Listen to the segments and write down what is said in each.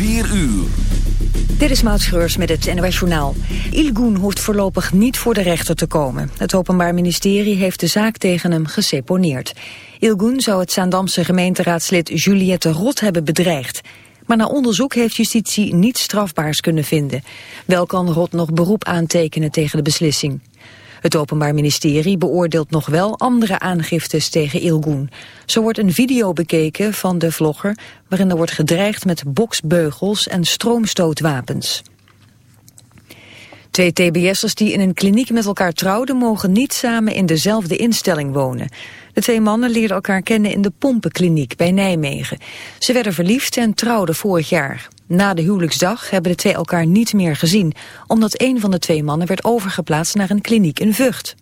4 uur. Dit is Maud met het NOS Journaal. Ilgun hoeft voorlopig niet voor de rechter te komen. Het Openbaar Ministerie heeft de zaak tegen hem geseponeerd. Ilgun zou het Zaandamse gemeenteraadslid Juliette Rot hebben bedreigd. Maar na onderzoek heeft justitie niets strafbaars kunnen vinden. Wel kan Rot nog beroep aantekenen tegen de beslissing. Het Openbaar Ministerie beoordeelt nog wel andere aangiftes tegen Ilgun. Zo wordt een video bekeken van de vlogger... waarin er wordt gedreigd met boksbeugels en stroomstootwapens. Twee tbs'ers die in een kliniek met elkaar trouwden... mogen niet samen in dezelfde instelling wonen. De twee mannen leerden elkaar kennen in de Pompenkliniek bij Nijmegen. Ze werden verliefd en trouwden vorig jaar. Na de huwelijksdag hebben de twee elkaar niet meer gezien... omdat een van de twee mannen werd overgeplaatst naar een kliniek in Vught.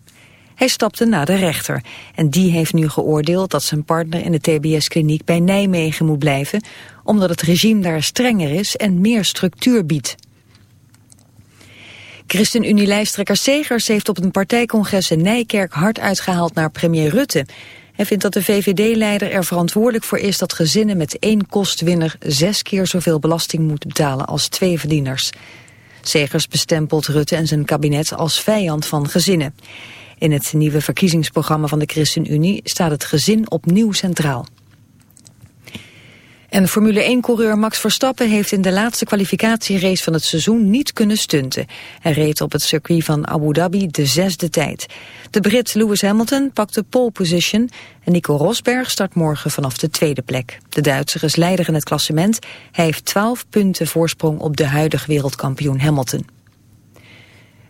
Hij stapte naar de rechter en die heeft nu geoordeeld dat zijn partner in de TBS-kliniek bij Nijmegen moet blijven, omdat het regime daar strenger is en meer structuur biedt. ChristenUnie-lijsttrekker Segers heeft op een partijcongres in Nijkerk hard uitgehaald naar premier Rutte. Hij vindt dat de VVD-leider er verantwoordelijk voor is dat gezinnen met één kostwinner zes keer zoveel belasting moeten betalen als twee verdieners. Segers bestempelt Rutte en zijn kabinet als vijand van gezinnen. In het nieuwe verkiezingsprogramma van de ChristenUnie staat het gezin opnieuw centraal. En Formule 1-coureur Max Verstappen heeft in de laatste kwalificatierace van het seizoen niet kunnen stunten. Hij reed op het circuit van Abu Dhabi de zesde tijd. De Brit Lewis Hamilton pakt de pole position en Nico Rosberg start morgen vanaf de tweede plek. De Duitser is leider in het klassement. Hij heeft 12 punten voorsprong op de huidige wereldkampioen Hamilton.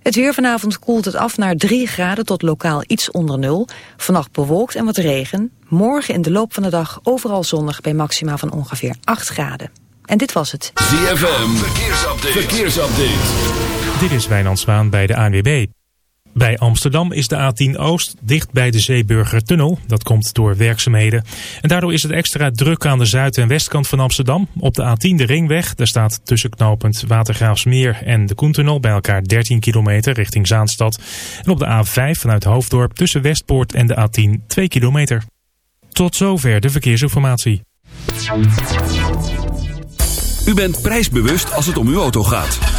Het weer vanavond koelt het af naar 3 graden tot lokaal iets onder nul. Vannacht bewolkt en wat regen. Morgen in de loop van de dag overal zonnig bij maxima van ongeveer 8 graden. En dit was het. ZFM, verkeersupdate. verkeersupdate. Dit is Wijnand Zwaan bij de ANWB. Bij Amsterdam is de A10 Oost dicht bij de Zeeburgertunnel. Dat komt door werkzaamheden. En daardoor is het extra druk aan de zuid- en westkant van Amsterdam. Op de A10 de Ringweg. Daar staat tussen knooppunt Watergraafsmeer en de Koentunnel bij elkaar 13 kilometer richting Zaanstad. En op de A5 vanuit Hoofddorp tussen Westpoort en de A10 2 kilometer. Tot zover de verkeersinformatie. U bent prijsbewust als het om uw auto gaat.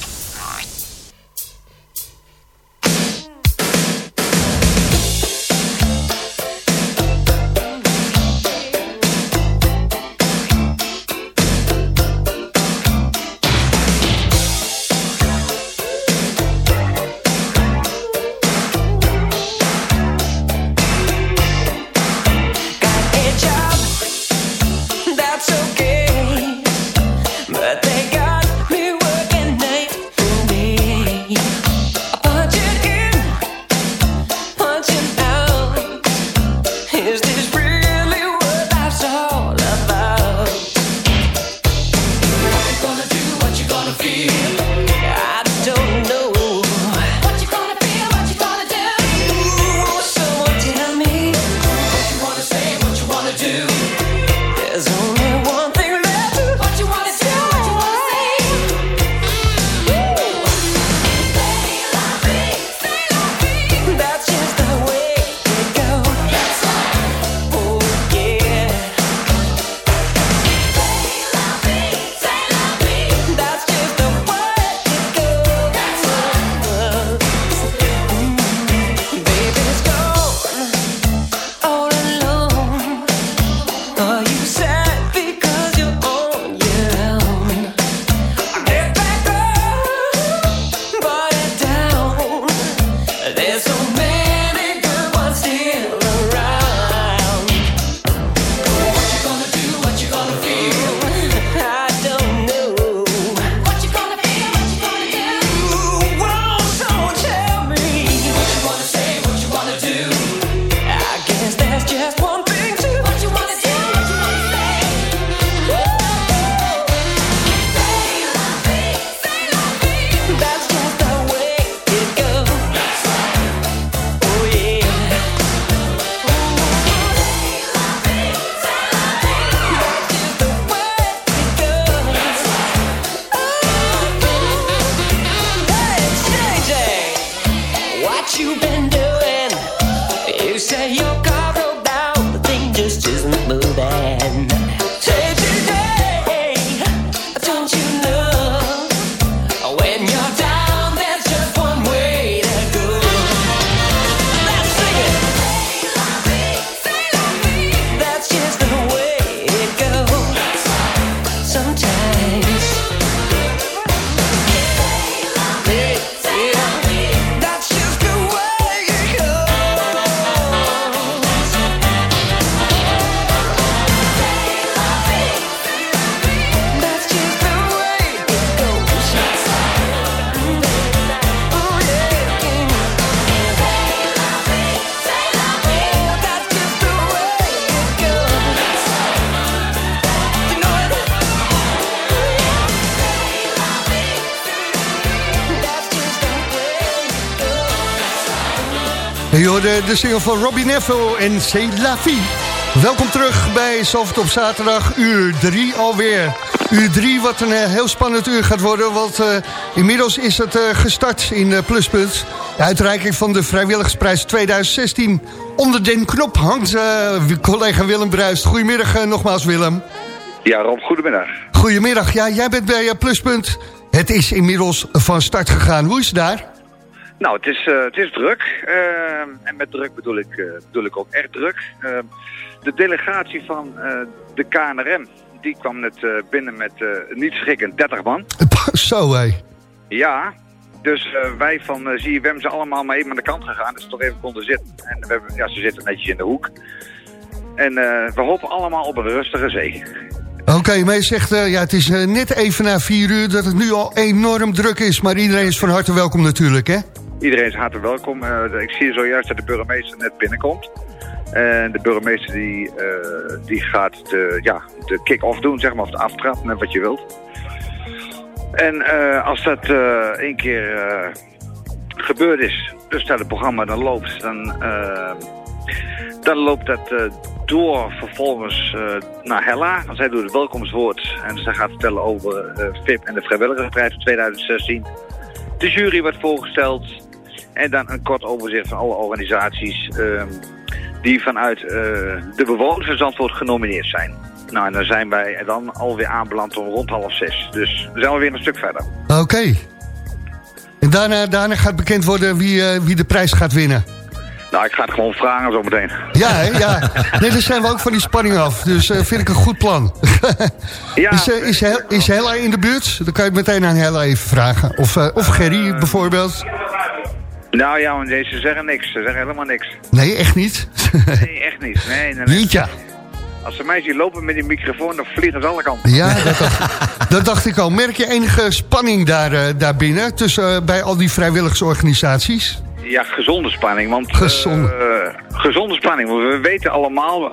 De single van Robbie Neville en C'est la vie. Welkom terug bij Zalvert op zaterdag, uur 3 alweer. Uur 3, wat een eh, heel spannend uur gaat worden, want uh, inmiddels is het uh, gestart in uh, Pluspunt. De uitreiking van de Vrijwilligersprijs 2016. Onder den knop hangt collega Willem Bruist. Goedemiddag nogmaals Willem. Ja Rob, goedemiddag. Goedemiddag, ja, jij bent bij Pluspunt. Het is inmiddels van start gegaan. Hoe is het daar? Nou, het is, uh, het is druk. Uh, en met druk bedoel ik, uh, bedoel ik ook echt druk. de delegatie van de KNRM, die kwam net binnen met niet schrikken 30 man. Zo hé. Ja, dus wij van uh, ZFM zijn allemaal maar even aan de kant gegaan. Dus toch even konden zitten. En we hebben, ja, ze zitten netjes in de hoek. En we hopen allemaal op een rustige zee. Oké, okay, maar je zegt, uh, ja, het is uh, net even na vier uur dat het nu al enorm druk is. Maar iedereen is van harte welkom natuurlijk, hè? Iedereen is hartelijk welkom. Uh, ik zie zojuist dat de burgemeester net binnenkomt. En de burgemeester die, die gaat de, ja, de kick-off doen, zeg maar, of de aftrap, net wat je wilt. En als dat één keer gebeurd is, dus dat het programma dan loopt, dan, dan loopt dat door vervolgens naar Hella. Want zij doet het welkomstwoord. En zij gaat vertellen over VIP en de vrijwilligersprijs van 2016. De jury wordt voorgesteld. En dan een kort overzicht van alle organisaties uh, die vanuit uh, de bewoners van Zandvoort genomineerd zijn. Nou, en dan zijn wij dan alweer aanbeland om rond half zes. Dus we zijn alweer een stuk verder. Oké. Okay. En daarna, daarna gaat bekend worden wie, wie de prijs gaat winnen. Nou, ik ga het gewoon vragen zo meteen. Ja, hè? ja. Nee, dan zijn we ook van die spanning af. Dus uh, vind ik een goed plan. ja. Is, uh, is, Hel is Hella in de buurt? Dan kan je het meteen aan Hella even vragen. Of, uh, of Gerry bijvoorbeeld. Nou ja, want deze zeggen niks. Ze zeggen helemaal niks. Nee, echt niet? nee, echt niet. Nee, nee, nee. ja. Als ze mij zien lopen met die microfoon, dan vliegen ze alle kanten. Ja, dat dacht, dat dacht ik al. Merk je enige spanning daar, daar binnen tussen, bij al die vrijwilligersorganisaties? Ja, gezonde spanning. Want, gezonde. Uh, gezonde spanning. We weten allemaal, uh,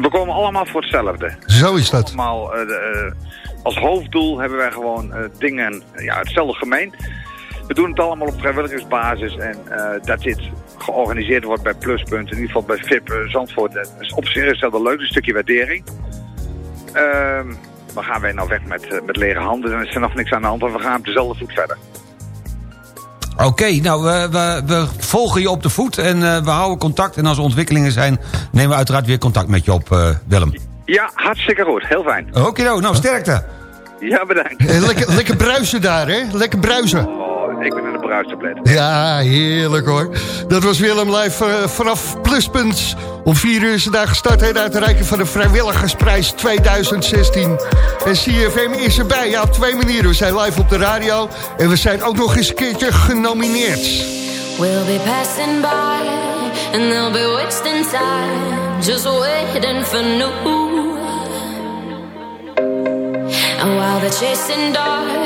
we komen allemaal voor hetzelfde. Zo is dat. Allemaal, uh, als hoofddoel hebben wij gewoon dingen, ja, hetzelfde gemeen. We doen het allemaal op vrijwilligersbasis en dat dit georganiseerd wordt bij Pluspunt, in ieder geval bij VIP Zandvoort, dat is op zich is dat een leuk, een stukje waardering. Ehm, maar gaan wij nou weg met, met lege handen, dan is er nog niks aan de hand, want we gaan op dezelfde voet verder. Oké, nou, we, we, we, volgen je op de voet en uh, we houden contact. En als er ontwikkelingen zijn, nemen we uiteraard weer contact met je op, uh, Willem. Ja, hartstikke goed. Heel fijn. Oké, nou, sterkte. Ja, bedankt. lekker, lekker bruisen daar, hè? Lekker bruisen. Ik ben een bruistablet. Ja, heerlijk hoor. Dat was Willem live uh, vanaf Pluspunt. Om vier uur is de dag gestart en uit de reiking van de Vrijwilligersprijs 2016. En CFM is erbij. Ja, op twee manieren. We zijn live op de radio en we zijn ook nog eens een keertje genomineerd. We'll be passing by and they'll be wasting time Just waiting for new And while they're chasing dogs,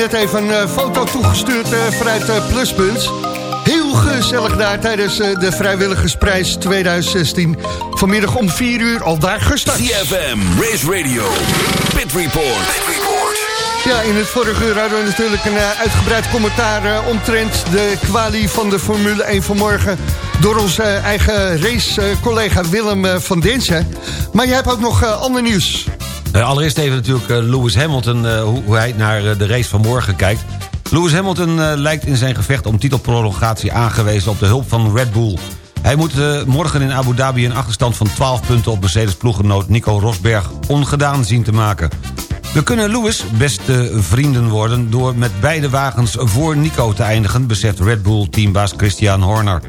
Net even een eh, foto toegestuurd eh, vanuit eh, Pluspunt. Heel gezellig daar tijdens de Vrijwilligersprijs 2016. Vanmiddag om 4 uur al daar gestart. CFM, Race Radio, Pit Report. Ja, in het vorige uur hadden we natuurlijk een uitgebreid commentaar omtrent de kwalie van de Formule 1 vanmorgen. Door onze eigen race-collega Willem van Dinsen. Maar jij hebt ook nog ander nieuws. Eh, allereerst even natuurlijk eh, Lewis Hamilton, eh, hoe, hij naar de race van morgen kijkt. Lewis Hamilton lijkt in zijn gevecht om titelprolongatie aangewezen op de hulp van Red Bull. Hij moet morgen in Abu Dhabi een achterstand van 12 punten op Mercedes-ploeggenoot Nico Rosberg ongedaan zien te maken. We kunnen Lewis beste vrienden worden door met beide wagens voor Nico te eindigen, beseft Red Bull-teambaas Christian Horner.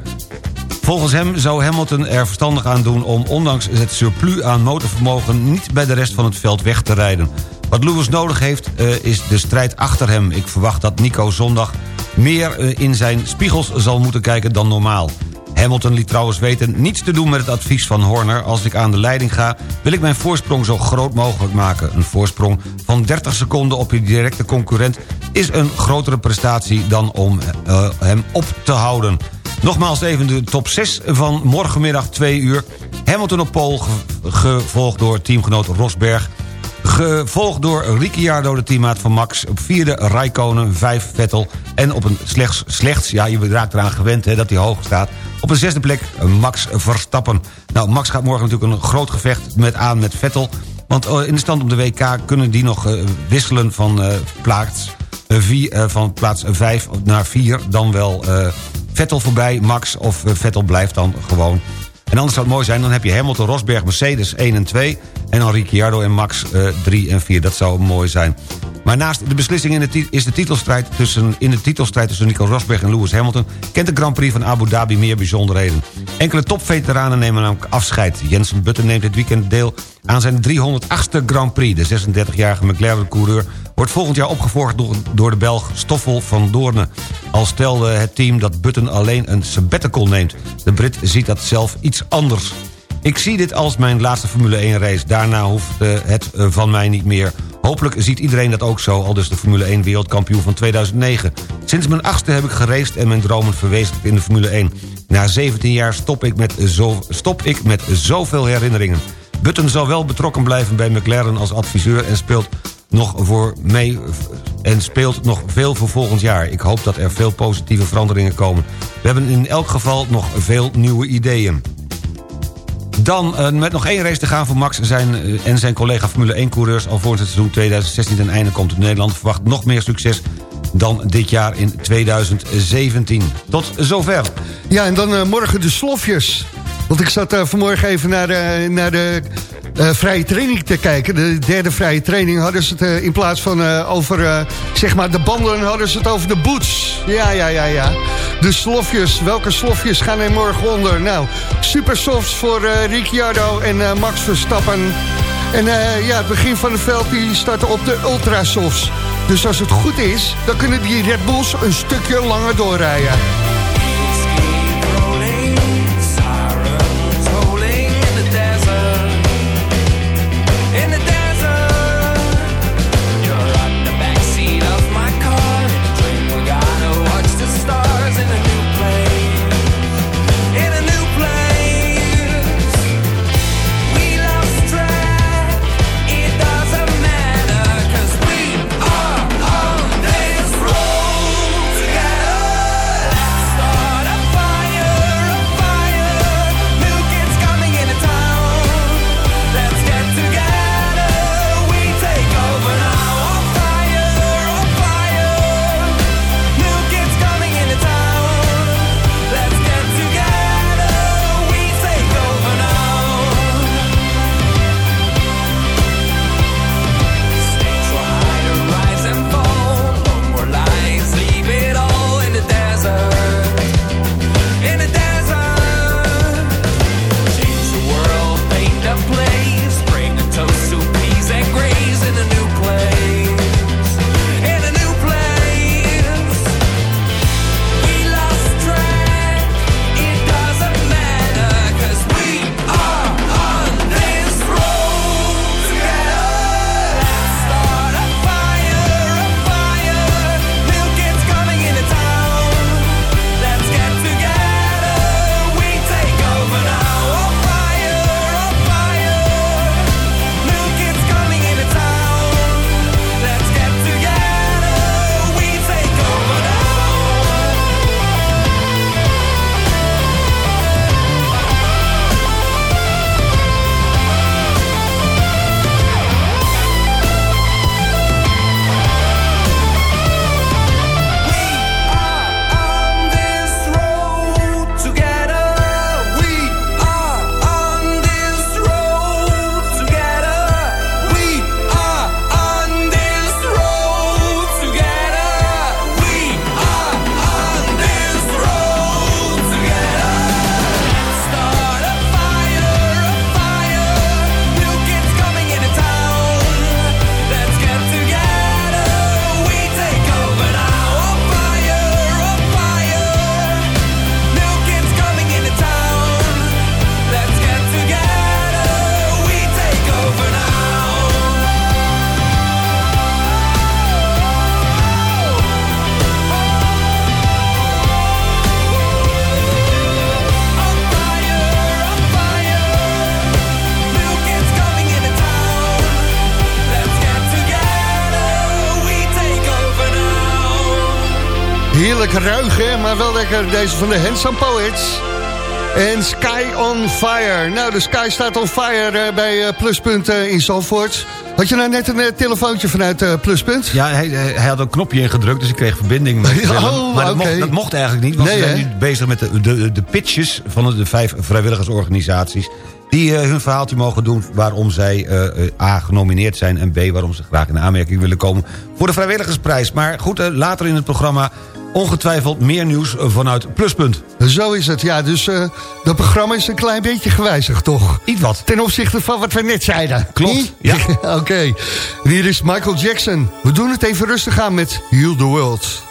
Volgens hem zou Hamilton er verstandig aan doen om ondanks het surplus aan motorvermogen niet bij de rest van het veld weg te rijden. Wat Lewis nodig heeft eh, is de strijd achter hem. Ik verwacht dat Nico zondag meer eh, in zijn spiegels zal moeten kijken dan normaal. Hamilton liet trouwens weten niets te doen met het advies van Horner. Als ik aan de leiding ga, wil ik mijn voorsprong zo groot mogelijk maken. Een voorsprong van 30 seconden op je directe concurrent... is een grotere prestatie dan om eh, hem op te houden. Nogmaals even de top 6 van morgenmiddag 2 uur. Hamilton op pole, ge- gevolgd door teamgenoot Rosberg... Gevolgd door Ricciardo, de teammaat van Max. Op vierde Raikkonen, vijf Vettel. En op een slechts, slechts ja, je raakt eraan gewend hè, dat hij hoog staat. Op een zesde plek Max Verstappen. Nou, Max gaat morgen natuurlijk een groot gevecht met, aan met Vettel. Want eh, in de stand op de WK kunnen die nog eh, wisselen van eh, plaats... vier, van plaats 5 naar 4. Dan wel Vettel voorbij, Max of eh, Vettel blijft dan gewoon en anders zou het mooi zijn, dan heb je Hamilton, Rosberg, Mercedes 1 en 2... en dan Ricciardo en Max eh, 3 en 4. Dat zou mooi zijn. Maar naast de beslissing in de is de titelstrijd tussen, in de titelstrijd tussen Nico Rosberg en Lewis Hamilton... kent de Grand Prix van Abu Dhabi meer bijzonderheden. Enkele topveteranen nemen namelijk afscheid. Jensen Button neemt dit weekend deel aan zijn 308ste Grand Prix. De 36-jarige McLaren-coureur wordt volgend jaar opgevolgd door, de Belg Stoffel van Doornen. Al stelde het team dat Button alleen een sabbatical neemt. De Brit ziet dat zelf iets anders. Ik zie dit als mijn laatste Formule 1 race. Daarna hoeft eh, het eh, van mij niet meer. Hopelijk ziet iedereen dat ook zo, al dus de Formule 1 wereldkampioen van 2009. Sinds mijn achtste heb ik geraced en mijn dromen verwezenlijkt in de Formule 1. Na 17 jaar stop ik met, zo, stop ik met zoveel herinneringen. Button zal wel betrokken blijven bij McLaren als adviseur... en speelt nog voor mee en speelt nog veel voor volgend jaar. Ik hoop dat er veel positieve veranderingen komen. We hebben in elk geval nog veel nieuwe ideeën. Dan eh, met nog één race te gaan voor Max zijn, eh, en zijn collega Formule 1-coureurs... alvorens het seizoen 2016 ten einde komt. Nederland verwacht nog meer succes dan dit jaar in 2017. Tot zover. Ja, en dan eh, morgen de slofjes. Want ik zat vanmorgen even naar naar de eh, vrije training te kijken. De derde vrije training hadden ze het eh, in plaats van eh, over zeg maar de banden... hadden ze het over de boots. Ja, ja, ja, ja. De slofjes. Welke slofjes gaan er morgen onder? Nou, super softs voor Ricciardo en Max Verstappen. En ja, het begin van het veld die starten op de ultrasofts. Dus als het goed is, dan kunnen die Red Bulls een stukje langer doorrijden. Ruig, hè, maar wel lekker deze van de Handsome Poets. En Sky on Fire. Nou, de Sky staat on fire eh, bij eh, Pluspunt eh, in Zandvoort. Had je nou net een telefoontje vanuit Pluspunt? Ja, hij, hij had een knopje ingedrukt, dus ik kreeg verbinding met Willem. Oh, maar dat, mocht, dat mocht eigenlijk niet, want Nee, we zijn hè? nu bezig met de, de, de pitches van de vijf vrijwilligersorganisaties... die hun verhaaltje mogen doen waarom zij A, genomineerd zijn... en B, waarom ze graag in aanmerking willen komen voor de vrijwilligersprijs. Maar goed, later in het programma ongetwijfeld meer nieuws vanuit Pluspunt. Zo is het, ja. Dus eh dat programma is een klein beetje gewijzigd, toch? Iets wat. Ten opzichte van wat we net zeiden. Klopt, ja. Oké. Hier is Michael Jackson. We doen het even rustig aan met Heal the World.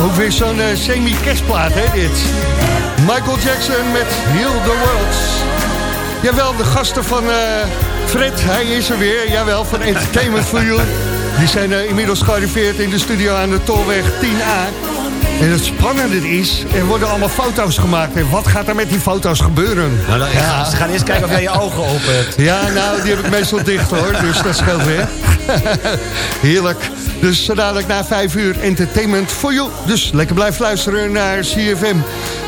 Ook weer zo'n eh, semi-kerstplaat, hè, dit. Michael Jackson met Heal the World. Jawel, de gasten van eh, Fred, hij is er weer. Jawel, van Entertainment for You. Die zijn eh, inmiddels gearriveerd in de studio aan de Tolweg 10A. En het spannende is, er worden allemaal foto's gemaakt. En wat gaat er met die foto's gebeuren? Nou, dan, ja. Ze gaan eerst kijken of jij je ogen open hebt. Ja, nou, die heb ik meestal dicht hoor, dus dat scheelt weer. Heerlijk. Dus zo dadelijk na vijf uur entertainment for you. Dus lekker blijf luisteren naar CFM.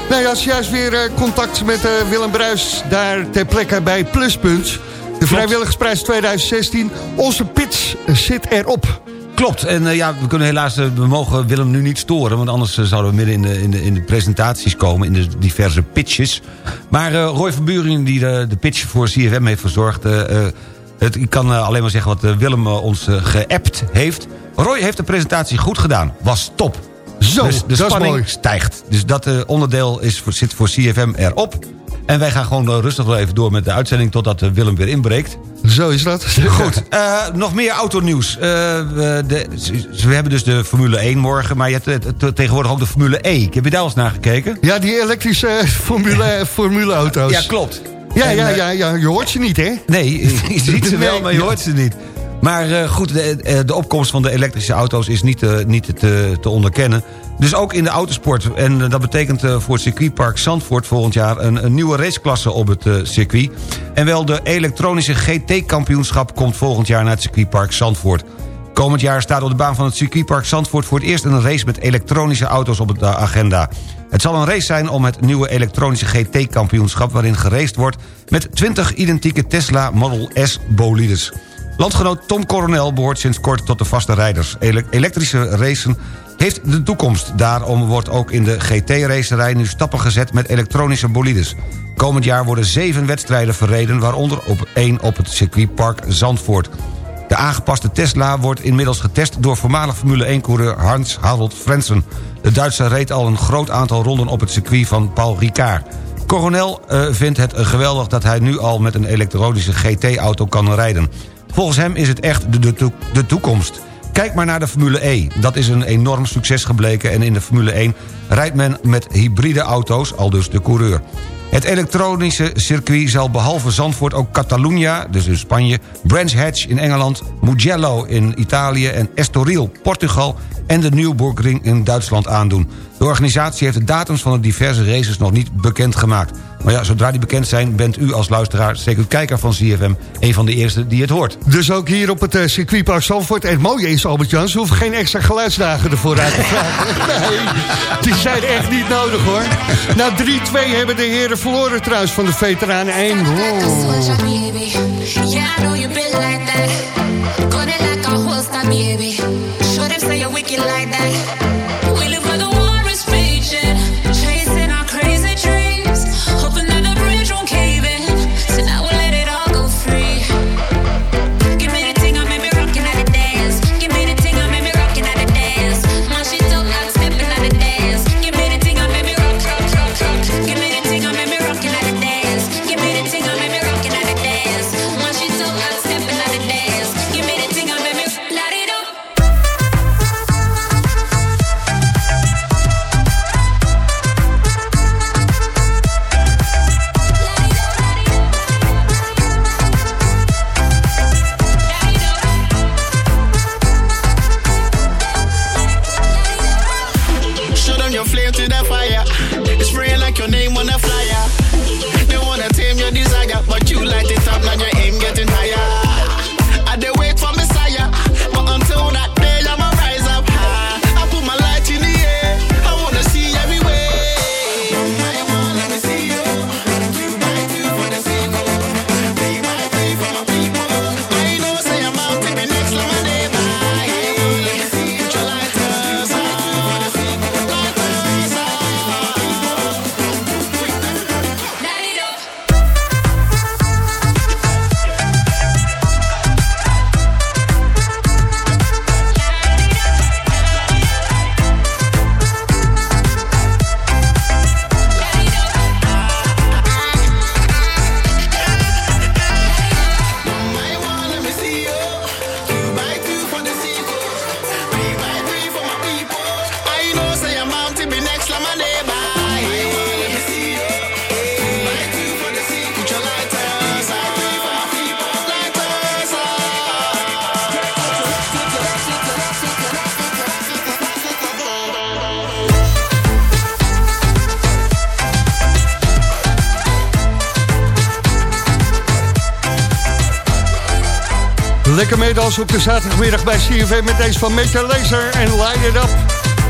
Nou ja, juist weer eh, contact met eh, Willem Bruis daar ter plekke bij Pluspunt. De Vrijwilligersprijs 2016. Onze pitch zit erop. Klopt, en eh, ja, we kunnen helaas, eh, we mogen Willem nu niet storen... want anders eh, zouden we midden in de, in, de, in de presentaties komen... in de diverse pitches. Maar eh, Roy van Buringen, die de, de pitch voor CFM heeft verzorgd... eh, eh, het, ik kan eh, alleen maar zeggen wat eh, Willem eh, ons eh, geappt heeft. Roy heeft de presentatie goed gedaan, was top. Zo, dus de spanning mooi. stijgt. Dus dat eh, onderdeel is voor, zit voor CFM erop. En wij gaan gewoon eh, rustig wel even door met de uitzending... totdat eh, Willem weer inbreekt. Zo is dat. Goed, nog meer autonieuws. We, de, we hebben dus de Formule 1 morgen, maar je hebt te- tegenwoordig ook de Formule E. Ik heb je daar eens naar gekeken? Ja, die elektrische formule, formuleauto's. Ja, klopt. Ja, En, ja, ja, ja, je hoort ze niet, hè? Nee, je ziet ze wel, maar je hoort ze niet. Maar eh, goed, de, eh, de opkomst van de elektrische auto's is niet, eh, niet te, te onderkennen. Dus ook in de autosport. En dat betekent voor het circuitpark Zandvoort volgend jaar... een, een nieuwe raceklasse op het circuit. En wel de elektronische GT-kampioenschap komt volgend jaar naar het circuitpark Zandvoort. Komend jaar staat op de baan van het circuitpark Zandvoort... voor het eerst een race met elektronische auto's op de agenda. Het zal een race zijn om het nieuwe elektronische GT-kampioenschap... waarin geraced wordt met 20 identieke Tesla Model S bolides. Landgenoot Tom Coronel behoort sinds kort tot de vaste rijders. Ele- elektrische racen heeft de toekomst. Daarom wordt ook in de GT-racerij nu stappen gezet met elektronische bolides. Komend jaar worden zeven wedstrijden verreden... waaronder op één op het circuitpark Zandvoort. De aangepaste Tesla wordt inmiddels getest door voormalig Formule 1-coureur Hans Harold Frensen. De Duitser reed al een groot aantal ronden op het circuit van Paul Ricard. Coronel eh, vindt het geweldig dat hij nu al met een elektronische GT-auto kan rijden. Volgens hem is het echt de, de, de toekomst. Kijk maar naar de Formule E. Dat is een enorm succes gebleken en in de Formule 1 rijdt men met hybride auto's, al dus de coureur. Het elektronische circuit zal behalve Zandvoort ook Catalunya, dus in Spanje... Brands Hatch in Engeland, Mugello in Italië en Estoril, Portugal... en de Nürburgring in Duitsland aandoen. De organisatie heeft de datums van de diverse races nog niet bekendgemaakt. Maar ja, zodra die bekend zijn, bent u als luisteraar... zeker kijker van CFM, een van de eerste die het hoort. Dus ook hier op het eh, circuitpark Zandvoort. En het mooie is, Albert-Jan, ze hoeven geen extra geluidsdagen ervoor uit te vragen. Nee, die zijn echt niet nodig, hoor. Nou, 3-2 hebben de heren verloren trouwens van de veteranen 1. Wow. Lekker meedansen op de zaterdagmiddag bij CFM met deze van Major Laser en Light It Up.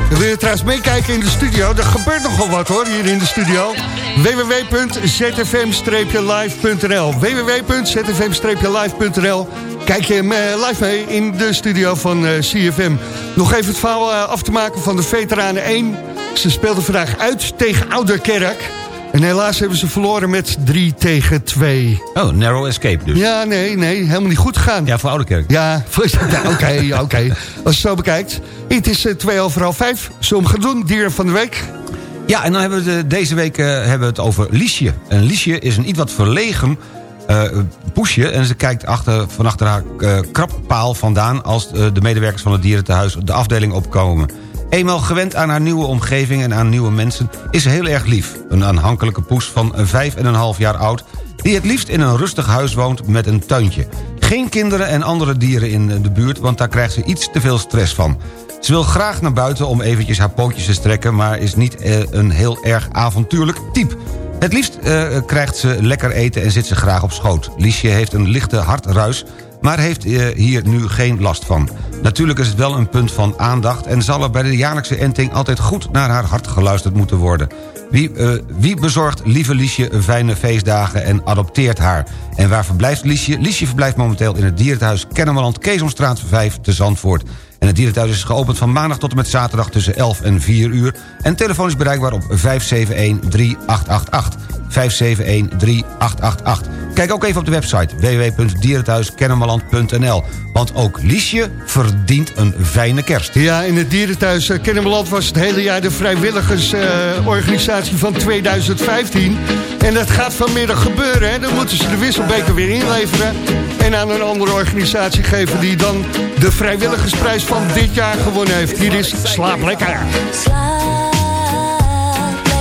Wil je trouwens meekijken in de studio? Er gebeurt nogal wat hoor, hier in de studio. www.zfm-live.nl www.zfm-live.nl Kijk je eh, live mee in de studio van eh, CFM. Nog even het verhaal eh, af te maken van de Veteranen 1. Ze speelden vandaag uit tegen Ouderkerk. En helaas hebben ze verloren met 3 tegen 2. Oh, narrow escape dus. Ja, nee, nee, helemaal niet goed gegaan. Ja, voor Ouderkerk. Ja, ja, oké, oké. Als je het zo bekijkt. Het is eh, twee over half vijf. Zullen we gaan doen? Dier van de week. Ja, en dan hebben we het, deze week eh, hebben we het over Liesje. En Liesje is een iets wat verlegen eh, poesje... en ze kijkt achter, van achter haar eh, krabpaal vandaan... als eh, de medewerkers van het dierentehuis de afdeling opkomen. Eenmaal gewend aan haar nieuwe omgeving en aan nieuwe mensen... is ze heel erg lief. Een aanhankelijke poes van vijf en een half jaar oud... die het liefst in een rustig huis woont met een tuintje. Geen kinderen en andere dieren in de buurt... want daar krijgt ze iets te veel stress van. Ze wil graag naar buiten om eventjes haar pootjes te strekken... maar is niet eh, een heel erg avontuurlijk type. Het liefst eh, krijgt ze lekker eten en zit ze graag op schoot. Liesje heeft een lichte hartruis, maar heeft eh, hier nu geen last van. Natuurlijk is het wel een punt van aandacht... en zal er bij de jaarlijkse enting altijd goed naar haar hart geluisterd moeten worden. Wie, eh, wie bezorgt lieve Liesje fijne feestdagen en adopteert haar? En waar verblijft Liesje? Liesje verblijft momenteel in het dierenthuis Kennemerland... Keesomstraat 5 te Zandvoort. En het dierenthuis is geopend van maandag tot en met zaterdag tussen 11 en 4 uur. En telefoon is bereikbaar op 571-3888. 571-3888. Kijk ook even op de website www.dierenthuiskennemerland.nl. Want ook Liesje verdient een fijne kerst. Ja, in het dierenthuis uh, Kennemerland was het hele jaar de vrijwilligersorganisatie van 2015. En dat gaat vanmiddag gebeuren. Hè? Dan moeten ze de wisselbeker weer inleveren. En aan een andere organisatie geven die dan de vrijwilligersprijs van dit jaar gewonnen heeft. Hier is Slaap Lekker. Slaap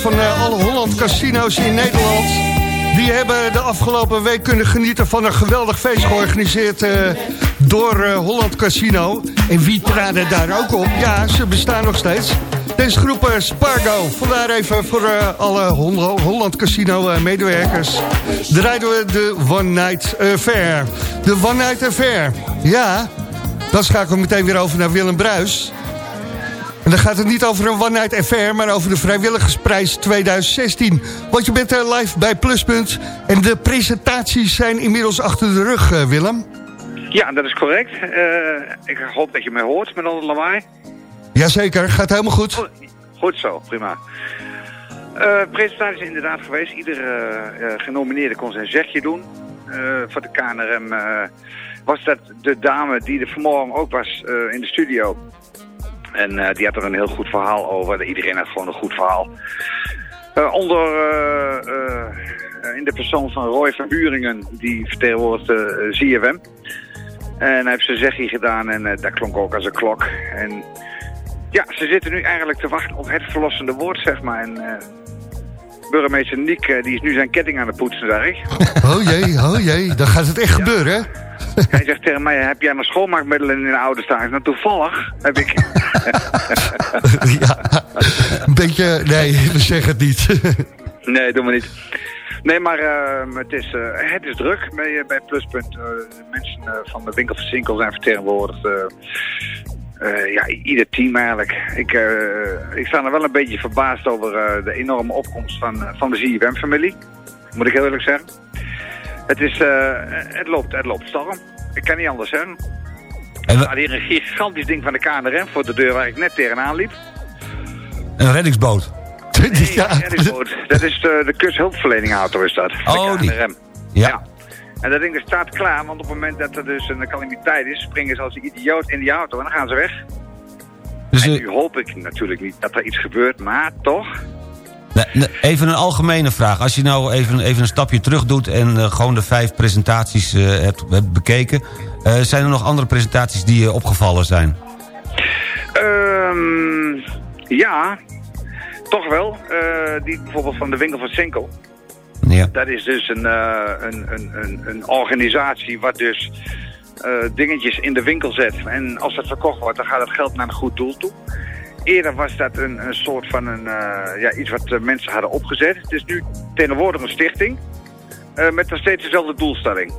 Van eh, alle Holland Casino's in Nederland... die hebben de afgelopen week kunnen genieten van een geweldig feest georganiseerd... eh, door eh, Holland Casino. En wie traden daar ook op? Ja, ze bestaan nog steeds. Deze groep Spargo. Vandaar even voor alle Hol- Holland Casino medewerkers. Draaiden we de One Night Affair. De One Night Affair. Ja, dan schakelen we meteen weer over naar Willem Bruis... En dan gaat het niet over een one night affair, maar over de vrijwilligersprijs 2016. Want je bent eh, live bij Pluspunt en de presentaties zijn inmiddels achter de rug, eh, Willem. Ja, dat is correct. Eh, ik hoop dat je mij hoort met al het lawaai. Jazeker, gaat helemaal goed. Goed zo, prima. Eh presentatie is inderdaad geweest. Iedere genomineerde kon zijn zegje doen. Eh, voor de KNRM was dat de dame die er vanmorgen ook was in de studio. En eh, die had er een heel goed verhaal over. Iedereen had gewoon een goed verhaal. Eh, onder, eh, in de persoon van Roy van Buringen, die vertegenwoordigt eh ZFM. En hij heeft zijn zegje gedaan en dat klonk ook als een klok. En ja, ze zitten nu eigenlijk te wachten op het verlossende woord, zeg maar. En burgemeester Niek, die is nu zijn ketting aan het poetsen, zeg ik. Oh jee, oh jee, dan gaat het echt gebeuren, hè? Hij zegt tegen mij, heb jij nog schoonmaakmiddelen in de oude staan? Nou, toevallig heb ik... ja, een beetje... Nee, we zeggen het niet. nee, doe maar niet. Nee, maar eh, het, is, eh, het is druk bij, eh, bij Pluspunt. Eh, de mensen van de winkel van Sinkel zijn vertegenwoordigd. ja, ieder team eigenlijk. Ik, ik sta er wel een beetje verbaasd over de enorme opkomst van, van de ZFM-familie. Moet ik heel eerlijk zeggen. Het, is, eh, het, loopt, het loopt storm. Ik kan niet anders zeggen. En Er staat hier een gigantisch ding van de KNRM voor de deur waar ik net tegenaan liep. Een reddingsboot. ja. Ja, die boot. Dat is de, de kusthulpverleningauto is dat. De Oh, die. KNRM. Ja. En dat ding dat staat klaar, want op het moment dat er dus een calamiteit is, springen ze als een idioot in die auto en dan gaan ze weg. Dus, en eh, nu hoop ik natuurlijk niet dat er iets gebeurt, maar toch. Even een algemene vraag. Als je nou even, even een stapje terug doet... en eh, gewoon de vijf presentaties eh, hebt, hebt bekeken... eh, zijn er nog andere presentaties die je opgevallen zijn? Ehm ja, toch wel. Die bijvoorbeeld van de winkel van Sinkel. Ja. Dat is dus een, een, een, een, een organisatie wat dus dingetjes in de winkel zet. En als dat verkocht wordt, dan gaat het geld naar een goed doel toe. Eerder was dat een, een soort van een, eh, ja, iets wat eh, mensen hadden opgezet. Het is nu tegenwoordig een stichting. eh, met nog steeds dezelfde doelstelling.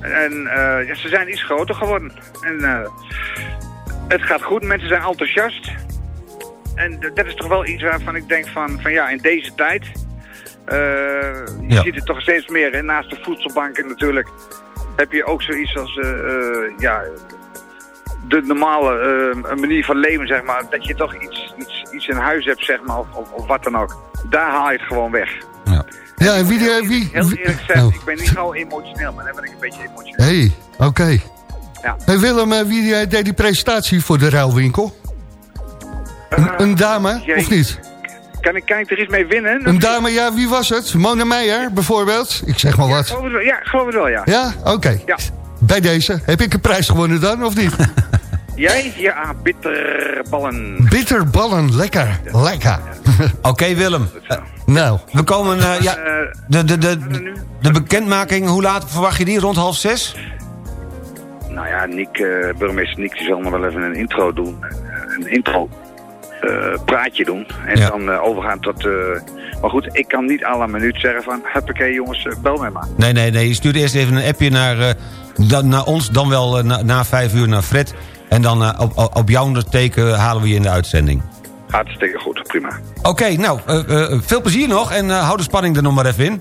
En ja, ze zijn iets groter geworden. En het gaat goed, mensen zijn enthousiast. En dat is toch wel iets waarvan ik denk van, van ja, in deze tijd... je Ja. ziet het toch steeds meer. En naast de voedselbanken natuurlijk heb je ook zoiets als... ja, de normale eh, manier van leven, zeg maar. Dat je toch iets, iets, iets in huis hebt, zeg maar, of, of, of wat dan ook. Daar haal je het gewoon weg. Ja, en wie... Heel eerlijk gezegd, Oh. ik ben niet gauw emotioneel, maar dan ben ik een beetje emotioneel. Hey, oké. Ja. Hey Willem, eh, wie eh, deed die presentatie voor de ruilwinkel? Een, een dame, of niet? Kan ik, kan ik er iets mee winnen? Een dame, ja, wie was het? Mona Meijer, bijvoorbeeld? Ik zeg maar Ja, wat. geloof wel, ja, geloof het wel, ja. Ja, oké. Ja. Bij deze. Heb ik een prijs gewonnen dan, of niet? Jij? Ja, bitterballen. Bitterballen, lekker. Lekker. Oké, Willem. Eh, nou. We komen... eh, ja, Eh, de, de, de, de bekendmaking, hoe laat verwacht je die? Rond half zes? nou ja, Nick, eh, burgemeester Nick, die zal nog wel even een intro doen. Een, intro eh, praatje doen. En Ja. dan eh, overgaan tot... eh, maar goed, ik kan niet à la minuut zeggen van... Huppakee jongens, bel mij maar. Nee, nee, nee. Je stuurt eerst even een appje naar, eh, dan, naar ons, dan wel na, na vijf uur naar Fred. En dan eh, op, op, jouw teken halen we je in de uitzending. Hartstikke goed, prima. Oké, nou, eh, eh, veel plezier nog en eh, hou de spanning er nog maar even in.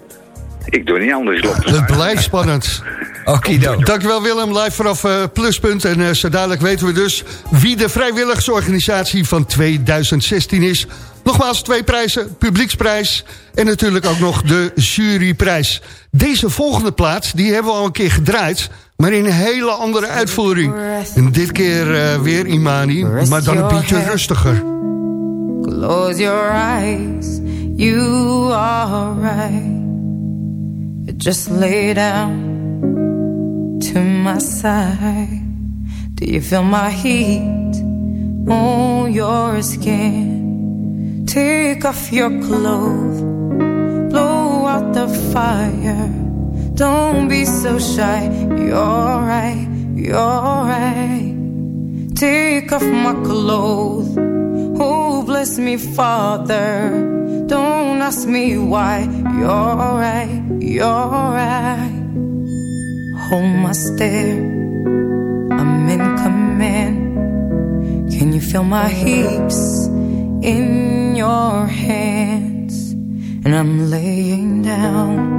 Ik doe niet anders, klopt. Het blijft spannend. Okido. Dankjewel Willem, live vanaf Pluspunt. En eh, zo dadelijk weten we dus wie de vrijwilligersorganisatie van 2016 is. Nogmaals twee prijzen, publieksprijs en natuurlijk ook nog de juryprijs. Deze volgende plaat, die hebben we al een keer gedraaid... maar in een hele andere uitvoering. En dit keer eh, weer Imani, maar dan een beetje rustiger. Close your eyes, you are right. Just lay down to my side. Do you feel my heat on your skin? Take off your clothes, blow out the fire. Don't be so shy, you're right, you're right. Take off my clothes. Oh, bless me, Father. Don't ask me why. You're right, you're right. Hold my stare. I'm in command. Can you feel my hips in your hands? And I'm laying down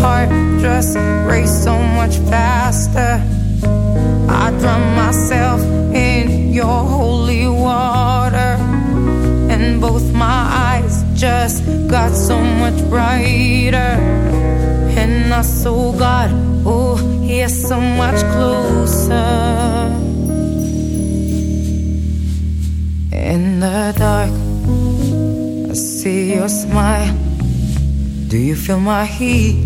Heart just race so much faster. I drown myself in your holy water, and both my eyes just got so much brighter. And I saw God, oh, yes, so much closer. In the dark, I see your smile. Do you feel my heat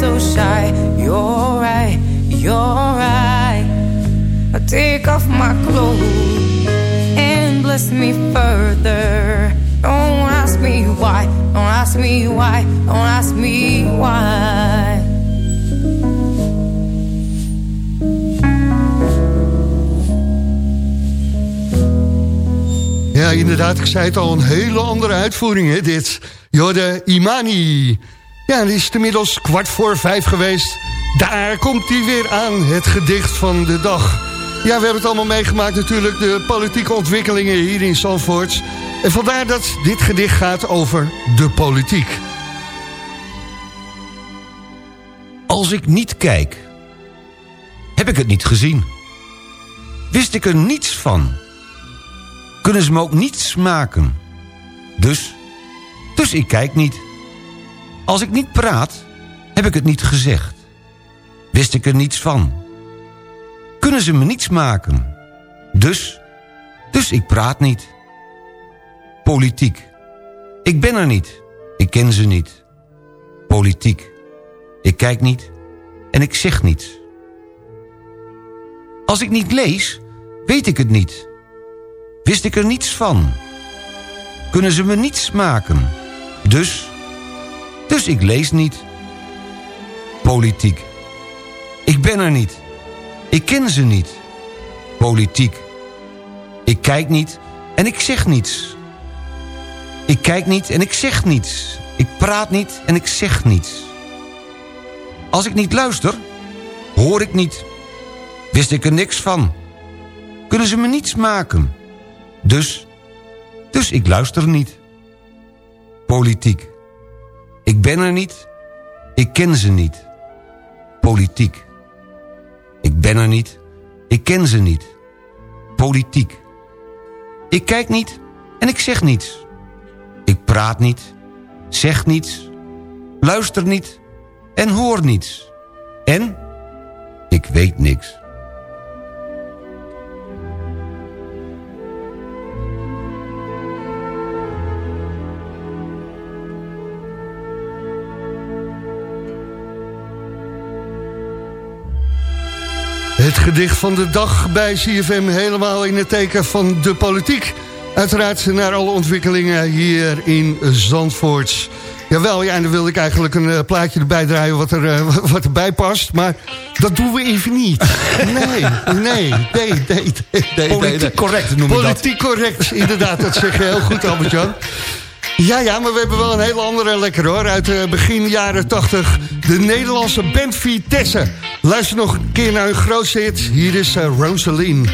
So shy. You're right, you're right. I take off my clothes and bless me further. Don't ask me why, don't ask me why, don't ask me why. Ja, inderdaad, ik zei het al, een hele andere uitvoering, hè, dit. Jorde Imani. Ja, het is inmiddels kwart voor vijf geweest. Daar komt hij weer aan, het gedicht van de dag. Ja, we hebben het allemaal meegemaakt natuurlijk, de politieke ontwikkelingen hier in Zandvoort. En vandaar dat dit gedicht gaat over de politiek. Als ik niet kijk, heb ik het niet gezien. Wist ik er niets van. Kunnen ze me ook niets maken. Dus, dus ik kijk niet. Als ik niet praat, heb ik het niet gezegd. Wist ik er niets van. Kunnen ze me niets maken. Dus, dus ik praat niet. Politiek. Ik ben er niet. Ik ken ze niet. Politiek. Ik kijk niet en ik zeg niets. Als ik niet lees, weet ik het niet. Wist ik er niets van. Kunnen ze me niets maken. Dus, dus ik lees niet. Politiek. Ik ben er niet. Ik ken ze niet. Politiek. Ik kijk niet en ik zeg niets. Ik kijk niet en ik zeg niets. Ik praat niet en ik zeg niets. Als ik niet luister, hoor ik niet. Wist ik er niks van. Kunnen ze me niets maken. Dus, dus ik luister niet. Politiek. Ik ben er niet. Ik ken ze niet. Politiek. Ik ben er niet. Ik ken ze niet. Politiek. Ik kijk niet en ik zeg niets. Ik praat niet, zeg niets, luister niet en hoor niets. En ik weet niks. Het gedicht van de dag bij CFM helemaal in het teken van de politiek. Uiteraard naar alle ontwikkelingen hier in Zandvoort. Jawel, ja, en dan wilde ik eigenlijk een eh, plaatje erbij draaien wat, er, eh, wat erbij past. Maar dat doen we even niet. Nee, nee, nee, nee. nee, Politiek correct noem je dat. Politiek correct, inderdaad. Dat zeg je heel goed, Albert-Jan. Ja, ja, maar we hebben wel een hele andere lekker hoor. Uit uh, begin jaren 80. De Nederlandse band Vitesse. Luister nog een keer naar hun grootste hit. Hier is uh, Rosaline.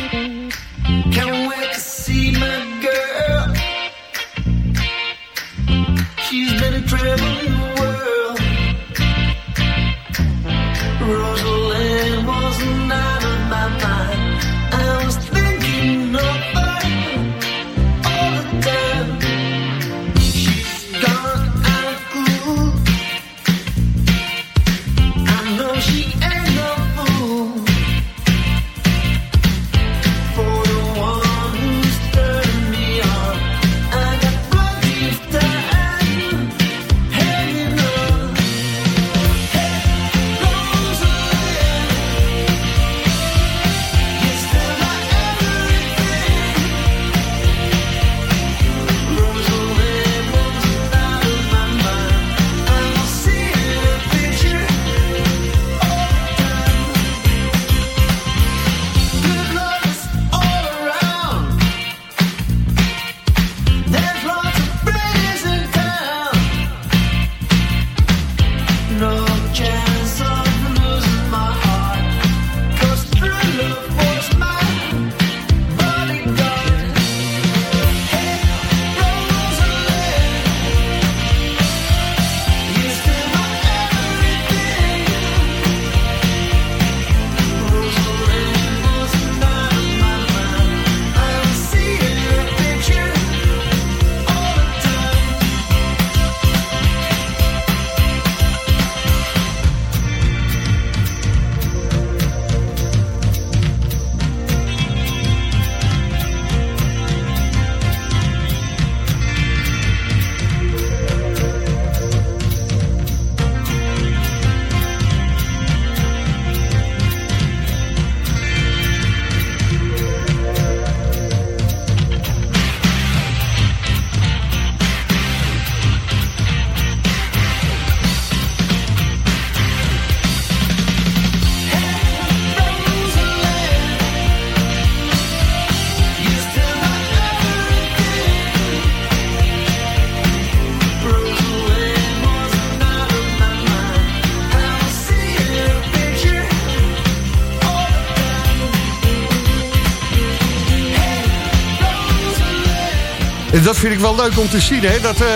Dat vind ik wel leuk om te zien, hè? Dat eh,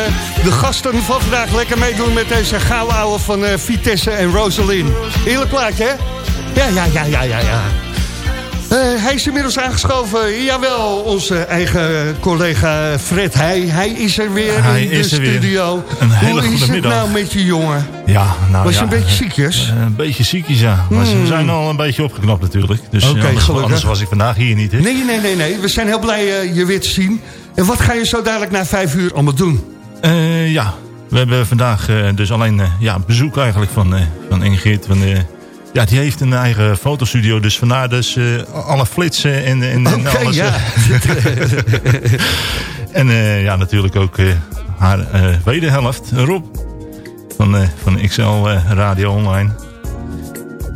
de gasten van vandaag lekker meedoen met deze gouden ouwe van eh, Vitesse en Rosalind. Heerlijk plaatje, hè? Ja, ja, ja, ja, ja, ja. Eh, hij is inmiddels aangeschoven. Jawel, onze eigen collega Fred Heij. Hij is er weer Hij in de is weer. studio. Een hele Hoe is het middag. nou met je jongen? Ja, nou Was je ja, een beetje ziekjes? Een beetje ziekjes, ja. Maar ze Hmm. zijn al een beetje opgeknapt natuurlijk. Dus Oké, anders, was ik vandaag hier niet. Hè? Nee, nee, nee, nee. We zijn heel blij je weer te zien. En wat ga je zo dadelijk na vijf uur allemaal doen? Eh, ja, we hebben vandaag eh, dus alleen eh, ja, bezoek eigenlijk van, van Ingrid. Van, ja, die heeft een eigen fotostudio, dus vandaar dus alle flitsen en, en, en Oké, alles. ja. en ja, natuurlijk ook haar wederhelft, Rob, van, van XL Radio Online.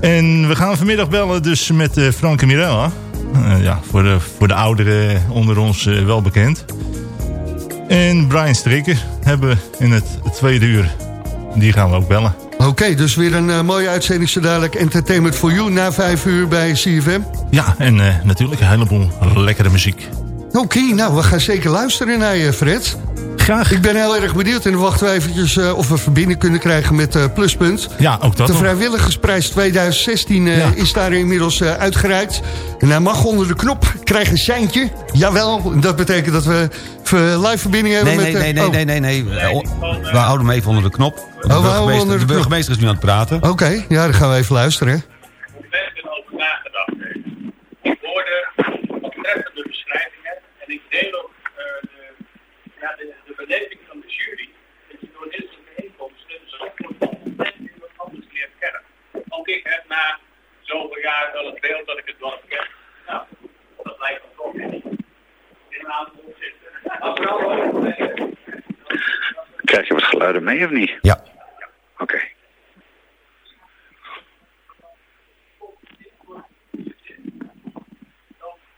En we gaan vanmiddag bellen dus met Frank en Mirella. Eh, ja, voor de, voor de ouderen onder ons eh, wel bekend. En Brian Strikker hebben we in het tweede uur. Die gaan we ook bellen. Oké, dus weer een eh, mooie uitzending zo dadelijk. Entertainment for You na vijf uur bij CFM. Ja, en natuurlijk een heleboel lekkere muziek. Oké, nou, we gaan zeker luisteren naar je, Fred. Graag. Ik ben heel erg benieuwd en dan wachten we eventjes eh, of we verbinding kunnen krijgen met eh, Pluspunt. Ja, ook dat De nog. vrijwilligersprijs 2016 eh, is daar inmiddels uitgereikt. En hij mag onder de knop krijgen een seintje. Jawel, dat betekent dat we live verbinding hebben Nee, met... nee, nee, oh. nee, nee, nee, nee. Eh, We houden hem even onder de knop. De, houden hem burgemeester, onder de de burgemeester is nu aan het praten. Oké, ja, dan gaan we even luisteren. over nagedacht heeft. Ik hoorde wat treffende beschrijvingen en ik deel ook eh, de, ja, de, de beleving van de jury. Dat je door dit soort bijeenkomsten zoveel mensen iemand anders leert kennen. Ook ik heb na zoveel jaar wel het beeld dat ik het dorp ken. Nou, dat lijkt me toch in een aantal opzichten. Maar vooral ook, eh, Krijg je wat geluiden mee of niet? Ja. Oké.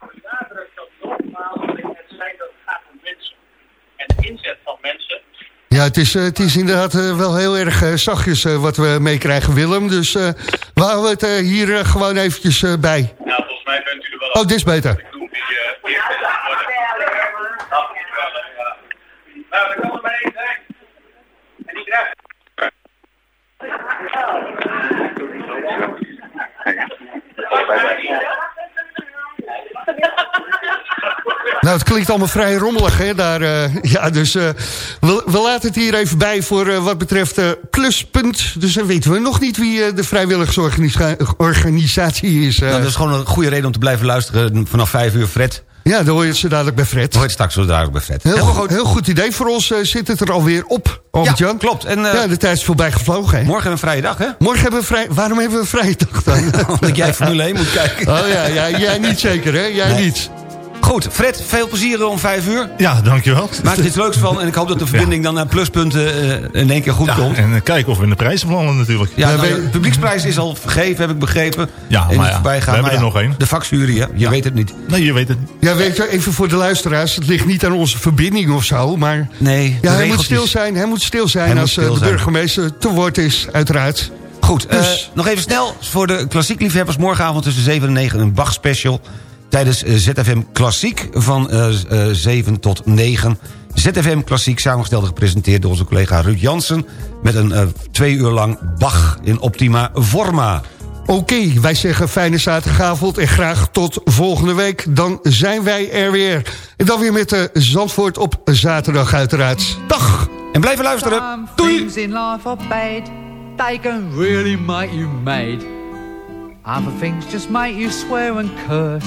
benadrukt dat nogmaals, ik net zei dat het gaat om mensen. En de inzet van mensen. Ja, het is, eh, het is inderdaad eh, wel heel erg eh, zachtjes wat we meekrijgen, Willem. Dus eh, we houden het eh, hier gewoon eventjes eh, bij. Nou, volgens mij bent u er wel Oh, dit is beter. Nou, het klinkt allemaal vrij rommelig, hè? Daar, eh, ja, dus eh, we, we laten het hier even bij voor eh, wat betreft Pluspunt. Dus dan weten we nog niet wie de vrijwilligersorganisatie is. Nou, dat is gewoon een goede reden om te blijven luisteren vanaf vijf uur, Fred. Ja, dan hoor je het zo dadelijk bij Fred. Hoor je het straks zo dadelijk bij Fred. Heel, goed, heel goed idee. Voor ons zit het er alweer op, Albert-Jan. Ja, klopt. En, ja, de tijd is voorbij gevlogen, hè? Morgen hebben we een vrije dag, hè? Morgen hebben we vrij... Waarom hebben we een vrije dag dan? Omdat jij Formule 1 moet kijken. Oh ja, ja jij niet zeker, hè? Jij Nee. niet. Goed, Fred, veel plezier om vijf uur. Ja, dankjewel. Maak er iets leuks van en ik hoop dat de verbinding dan naar pluspunten eh, in één keer goed Ja, komt. en eh, kijken of we in de prijzen vallen natuurlijk. Ja, nou, de publieksprijs is al vergeven, heb ik begrepen. Ja, maar ja, we hebben Maar er ja, nog één. De vakjury, hè? je weet het niet. Nee, je weet het niet. Ja, weet je, even voor de luisteraars. Het ligt niet aan onze verbinding of zo, maar... Nee, Ja, hij moet stil zijn, hij moet stil zijn Hij moet als eh, stil de zijn. burgemeester te woord is, uiteraard. Goed, eh, Dus- nog even snel voor de klassiek liefhebbers. Morgenavond tussen 7 en 9 een Bach special. Tijdens eh, ZFM Klassiek van eh, z- eh, 7 tot 9. ZFM Klassiek samengesteld en gepresenteerd door onze collega Ruud Jansen... met een eh, twee uur lang Bach in optima forma. Oké, wij zeggen fijne zaterdagavond en graag tot volgende week. Dan zijn wij er weer. En dan weer met de Zandvoort op zaterdag uiteraard. Dag! En blijven luisteren. Some Doei! in life are bad. They can really make you mad. Other things just make you swear and curse.